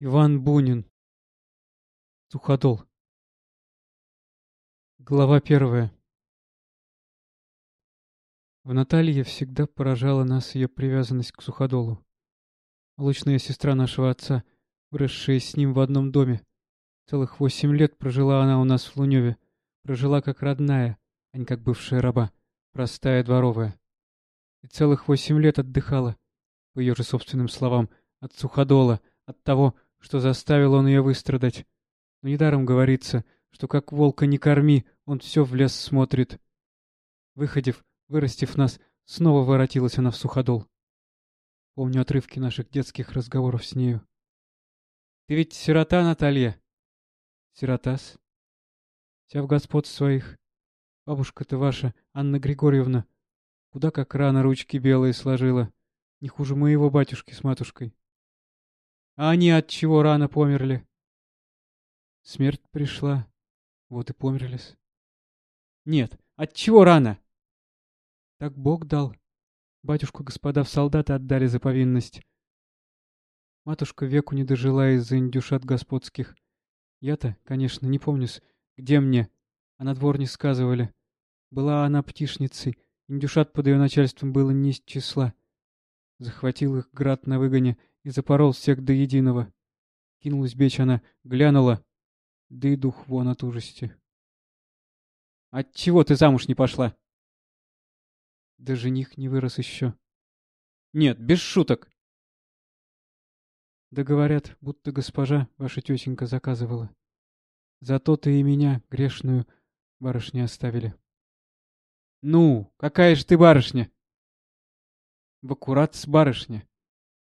Иван Бунин. Суходол. Глава первая. В Наталье всегда поражала нас ее привязанность к Суходолу. Молочная сестра нашего отца, выросшая с ним в одном доме. Целых восемь лет прожила она у нас в Луневе. Прожила как родная, а не как бывшая раба, простая дворовая. И целых восемь лет отдыхала, по ее же собственным словам, от Суходола, от того, что заставил он ее выстрадать. Но недаром говорится, что как волка не корми, он все в лес смотрит. Выходив, вырастив нас, снова воротилась она в суходол. Помню отрывки наших детских разговоров с нею. «Ты ведь сирота, Наталья?» «Сиротас?» «Вся в господ своих. Бабушка-то ваша, Анна Григорьевна, куда как рано ручки белые сложила. Не хуже моего батюшки с матушкой. А они от чего рано померли? Смерть пришла, вот и померлись. Нет, от чего рано? Так Бог дал. Батюшку господа в солдаты отдали за повинность. Матушка веку не дожила из-за индюшат господских. Я-то, конечно, не помню-с, где мне, а на двор не сказывали. Была она птишницей, индюшат под ее начальством было не из числа. Захватил их град на выгоне и запорол всех до единого. Кинулась бечь она, глянула, да и дух вон от ужасти. — Отчего ты замуж не пошла? — Да жених не вырос еще. — Нет, без шуток. Да говорят, будто госпожа ваша тетенька заказывала. Зато-то и меня, грешную, барышни оставили. — Ну, какая же ты барышня? — В аккурат с барышня.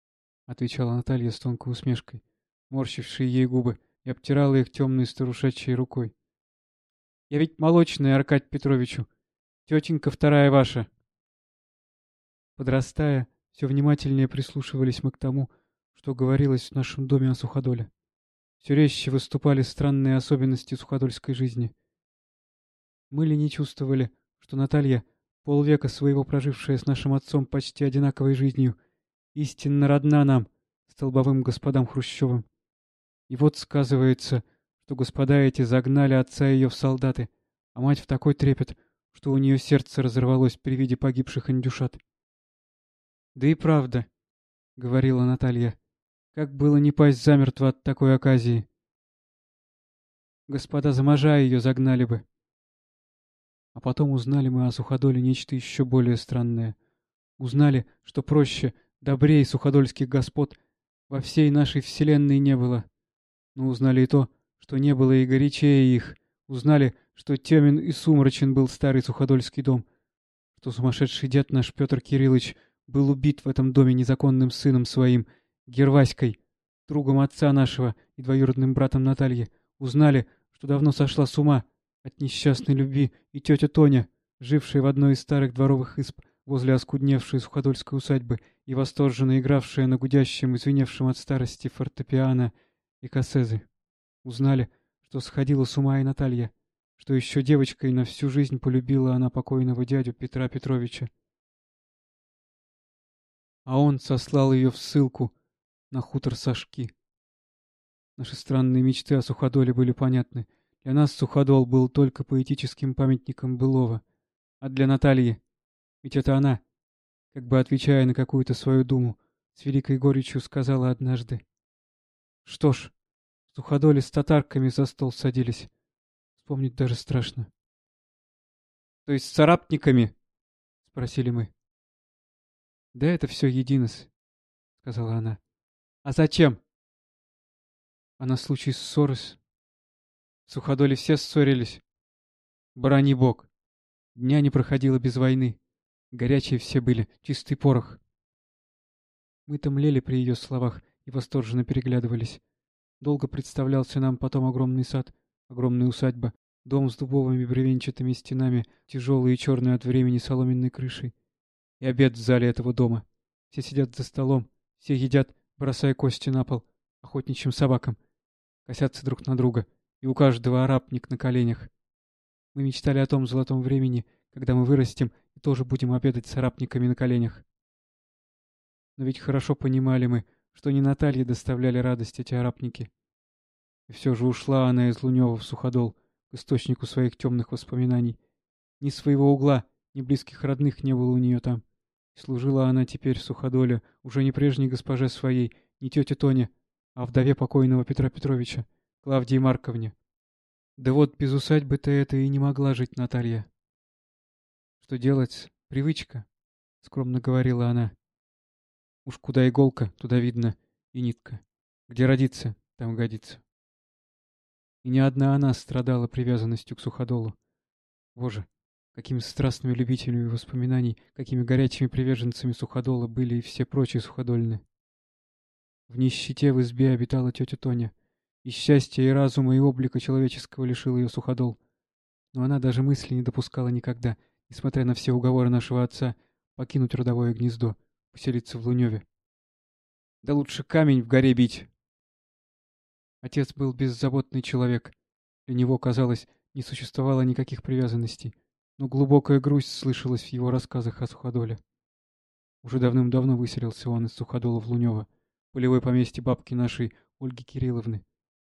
— отвечала Наталья с тонкой усмешкой, морщившей ей губы, и обтирала их темной старушачьей рукой. — Я ведь молочная, Аркадь Петровичу. Тетенька вторая ваша. Подрастая, все внимательнее прислушивались мы к тому, что говорилось в нашем доме о Суходоле. Все резче выступали странные особенности суходольской жизни. Мы ли не чувствовали, что Наталья, полвека своего прожившая с нашим отцом почти одинаковой жизнью, истинно родна нам, столбовым господам Хрущевым. И вот сказывается, что господа эти загнали отца ее в солдаты, а мать в такой трепет, что у нее сердце разорвалось при виде погибших индюшат. «Да и правда», — говорила Наталья, — «как было не пасть замертво от такой оказии». Господа за ее загнали бы. А потом узнали мы о Суходоле нечто еще более странное. Узнали, что проще — Добрей суходольских господ во всей нашей вселенной не было. Но узнали и то, что не было и горячее их. Узнали, что темен и сумрачен был старый суходольский дом. Что сумасшедший дед наш Петр Кириллович был убит в этом доме незаконным сыном своим, Герваськой, другом отца нашего и двоюродным братом Натальи. Узнали, что давно сошла с ума от несчастной любви и тетя Тоня, жившая в одной из старых дворовых исп, возле оскудневшей суходольской усадьбы и восторженно игравшая на гудящем и звеневшем от старости фортепиано и кассезы. Узнали, что сходила с ума и Наталья, что еще девочкой на всю жизнь полюбила она покойного дядю Петра Петровича. А он сослал ее в ссылку на хутор Сашки. Наши странные мечты о Суходоле были понятны. Для нас Суходол был только поэтическим памятником былого, а для Натальи ведь это она, как бы отвечая на какую-то свою думу, с великой горечью сказала однажды. Что ж, суходоли с татарками за стол садились. Вспомнить даже страшно. — То есть с царапниками? — спросили мы. — Да это все единос, — сказала она. — А зачем? — А на случай ссоры. Суходоли все ссорились. Барани бог. Дня не проходило без войны. Горячие все были, чистый порох. Мы томлели при ее словах и восторженно переглядывались. Долго представлялся нам потом огромный сад, огромная усадьба, дом с дубовыми бревенчатыми стенами, тяжелый и черный от времени соломенной крышей. И обед в зале этого дома. Все сидят за столом, все едят, бросая кости на пол, охотничьим собакам. Косятся друг на друга, и у каждого арабник на коленях. Мы мечтали о том золотом времени, когда мы вырастем и тоже будем обедать с арабниками на коленях. Но ведь хорошо понимали мы, что не Наталье доставляли радость эти арапники. И все же ушла она из Лунева в Суходол, к источнику своих темных воспоминаний. Ни своего угла, ни близких родных не было у нее там. И служила она теперь в Суходоле уже не прежней госпоже своей, не тете Тоне, а вдове покойного Петра Петровича, Клавдии Марковне. Да вот без усадьбы-то это и не могла жить Наталья. Что делать? Привычка, — скромно говорила она. Уж куда иголка, туда видно и нитка. Где родится, там годится. И не одна она страдала привязанностью к суходолу. Боже, какими страстными любителями воспоминаний, какими горячими приверженцами суходола были и все прочие суходольны. В нищете в избе обитала тетя Тоня. И счастья, и разума, и облика человеческого лишил ее суходол. Но она даже мысли не допускала никогда, несмотря на все уговоры нашего отца, покинуть родовое гнездо, поселиться в Луневе. Да лучше камень в горе бить, Отец был беззаботный человек. Для него, казалось, не существовало никаких привязанностей, но глубокая грусть слышалась в его рассказах о Суходоле. Уже давным-давно выселился он из Суходола в Лунево, полевой поместье бабки нашей Ольги Кирилловны,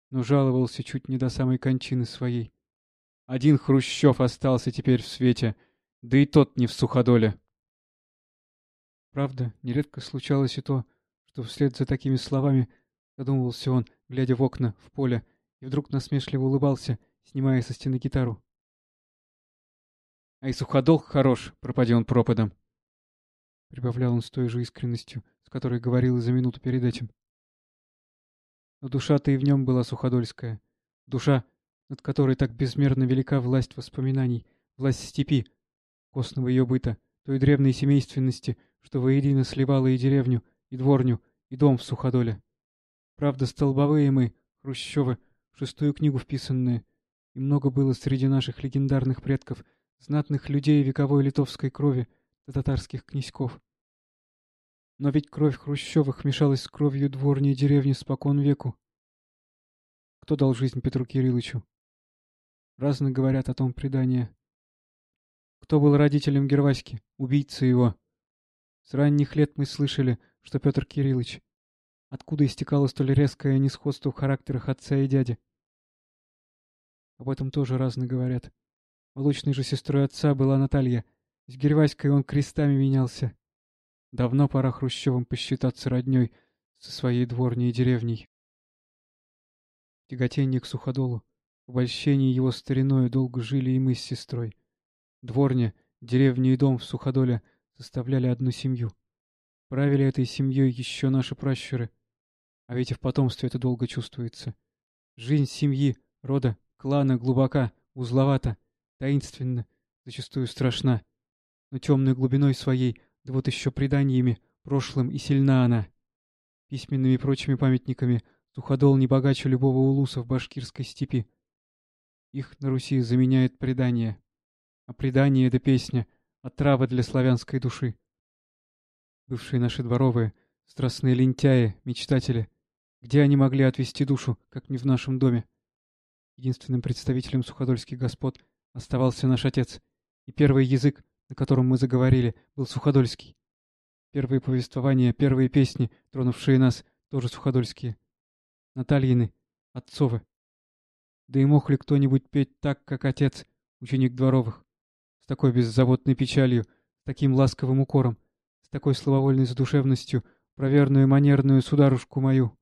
но жаловался чуть не до самой кончины своей. Один Хрущев остался теперь в свете, да и тот не в Суходоле. Правда, нередко случалось и то, что вслед за такими словами Задумывался он, глядя в окна, в поле, и вдруг насмешливо улыбался, снимая со стены гитару. «А и суходол хорош, пропади он пропадом!» Прибавлял он с той же искренностью, с которой говорил за минуту перед этим. Но душа-то и в нем была суходольская. Душа, над которой так безмерно велика власть воспоминаний, власть степи, костного ее быта, той древней семейственности, что воедино сливала и деревню, и дворню, и дом в суходоле. Правда, столбовые мы, Хрущевы, шестую книгу вписанные, и много было среди наших легендарных предков, знатных людей вековой литовской крови татарских князьков. Но ведь кровь Хрущевых мешалась с кровью дворней деревни спокон веку. Кто дал жизнь Петру Кирилловичу? Разно говорят о том предания. Кто был родителем Герваськи, убийца его? С ранних лет мы слышали, что Петр Кириллович Откуда истекало столь резкое несходство в характерах отца и дяди? Об этом тоже разно говорят. Молочной же сестрой отца была Наталья. С Герваськой он крестами менялся. Давно пора Хрущевым посчитаться родней со своей дворней и деревней. Тяготение к суходолу, обольщение его стариной долго жили и мы с сестрой. Дворня, деревня и дом в суходоле составляли одну семью. Правили этой семьей еще наши пращуры. А ведь и в потомстве это долго чувствуется. Жизнь семьи, рода, клана глубока, узловата, таинственна, зачастую страшна. Но темной глубиной своей, да вот еще преданиями, прошлым и сильна она. Письменными и прочими памятниками Суходол не богаче любого улуса в башкирской степи. Их на Руси заменяет предание. А предание — это песня, отрава для славянской души. Бывшие наши дворовые, страстные лентяи, мечтатели — где они могли отвести душу, как не в нашем доме? Единственным представителем суходольских господ оставался наш отец, и первый язык, на котором мы заговорили, был суходольский. Первые повествования, первые песни, тронувшие нас, тоже суходольские. Натальины, отцовы. Да и мог ли кто-нибудь петь так, как отец, ученик дворовых, с такой беззаботной печалью, с таким ласковым укором, с такой слововольной задушевностью, проверную манерную сударушку мою?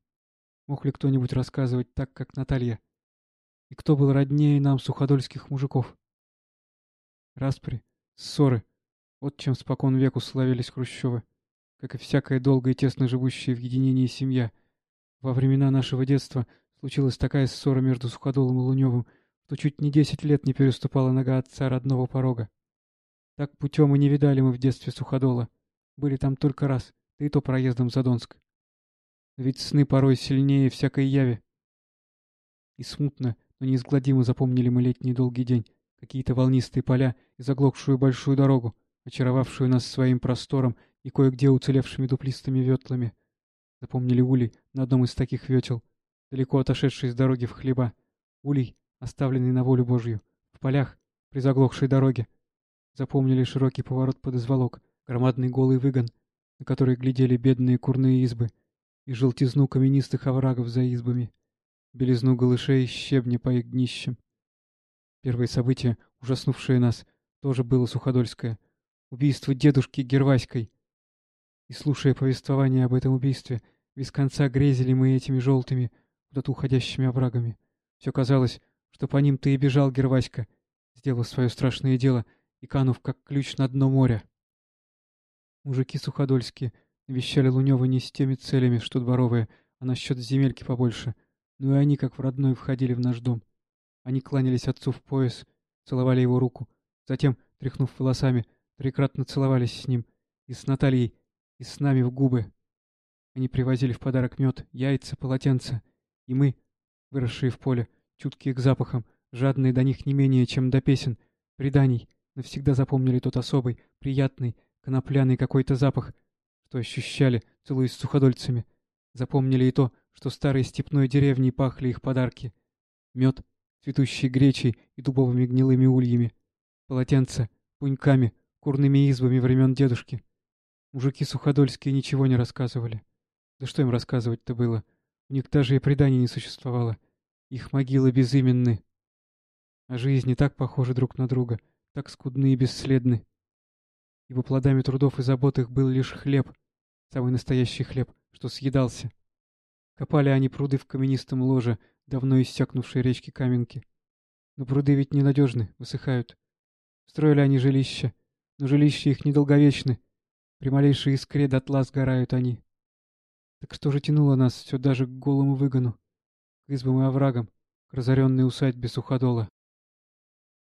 Мог ли кто-нибудь рассказывать так, как Наталья? И кто был роднее нам суходольских мужиков? Распри, ссоры. Вот чем спокон веку славились Хрущевы, как и всякая долго и тесно живущая в единении семья. Во времена нашего детства случилась такая ссора между Суходолом и Луневым, что чуть не десять лет не переступала нога отца родного порога. Так путем и не видали мы в детстве Суходола. Были там только раз, да и то проездом за Донск. Ведь сны порой сильнее всякой яви. И смутно, но неизгладимо запомнили мы летний долгий день, какие-то волнистые поля и заглохшую большую дорогу, очаровавшую нас своим простором и кое-где уцелевшими дуплистыми ветлами. Запомнили улей на одном из таких ветел, далеко отошедший с дороги в хлеба. Улей, оставленный на волю Божью, в полях, при заглохшей дороге. Запомнили широкий поворот под изволок, громадный голый выгон, на который глядели бедные курные избы — и желтизну каменистых оврагов за избами, белизну голышей и щебня по их днищам. Первое событие, ужаснувшее нас, тоже было Суходольское. Убийство дедушки Герваськой. И, слушая повествование об этом убийстве, без конца грезили мы этими желтыми, куда-то уходящими оврагами. Все казалось, что по ним ты и бежал, Герваська, сделав свое страшное дело и канув, как ключ на дно моря. Мужики суходольские навещали Лунева не с теми целями, что дворовые, а насчет земельки побольше. Ну и они, как в родной, входили в наш дом. Они кланялись отцу в пояс, целовали его руку, затем, тряхнув волосами, трикратно целовались с ним, и с Натальей, и с нами в губы. Они привозили в подарок мед, яйца, полотенца, и мы, выросшие в поле, чуткие к запахам, жадные до них не менее, чем до песен, преданий, навсегда запомнили тот особый, приятный, конопляный какой-то запах, что ощущали, целуясь с суходольцами. Запомнили и то, что старой степной деревней пахли их подарки. Мед, цветущий гречей и дубовыми гнилыми ульями. Полотенца, пуньками, курными избами времен дедушки. Мужики суходольские ничего не рассказывали. Да что им рассказывать-то было? У них даже и преданий не существовало. Их могилы безыменны. А жизни так похожи друг на друга, так скудны и бесследны. Ибо плодами трудов и забот их был лишь хлеб, самый настоящий хлеб, что съедался. Копали они пруды в каменистом ложе, давно иссякнувшей речки Каменки. Но пруды ведь ненадежны, высыхают. Строили они жилища, но жилища их недолговечны. При малейшей искре дотла сгорают они. Так что же тянуло нас все даже к голому выгону, к избам и оврагам, к разоренной усадьбе Суходола?